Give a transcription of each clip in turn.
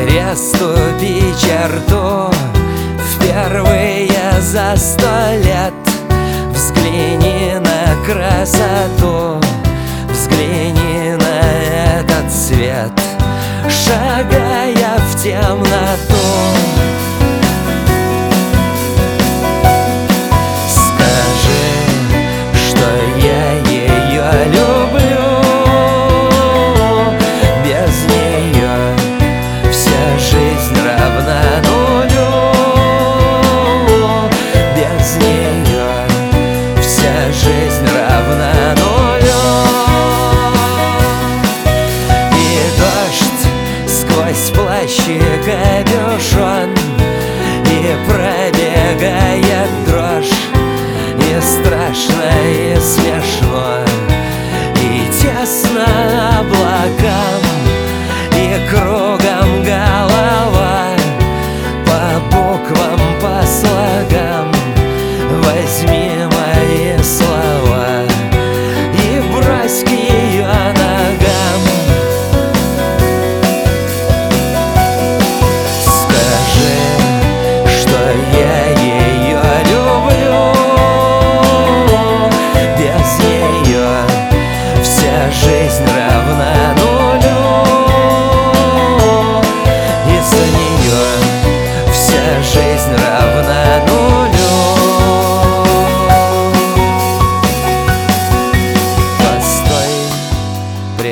Переступи черту. Впервые за сто лет Взгляни на красоту. Взгляни на этот свет Шагая в темноту Возьми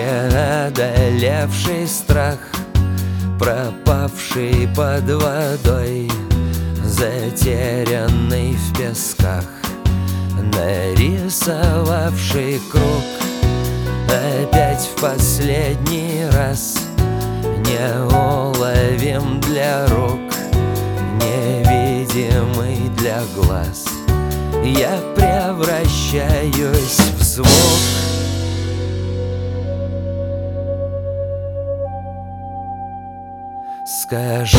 преодолевший страх Пропавший под водой Затерянный в песках Нарисовавший круг Опять в последний раз Неуловим для рук Невидимый для глаз. Я превращаюсь в звук Скажи,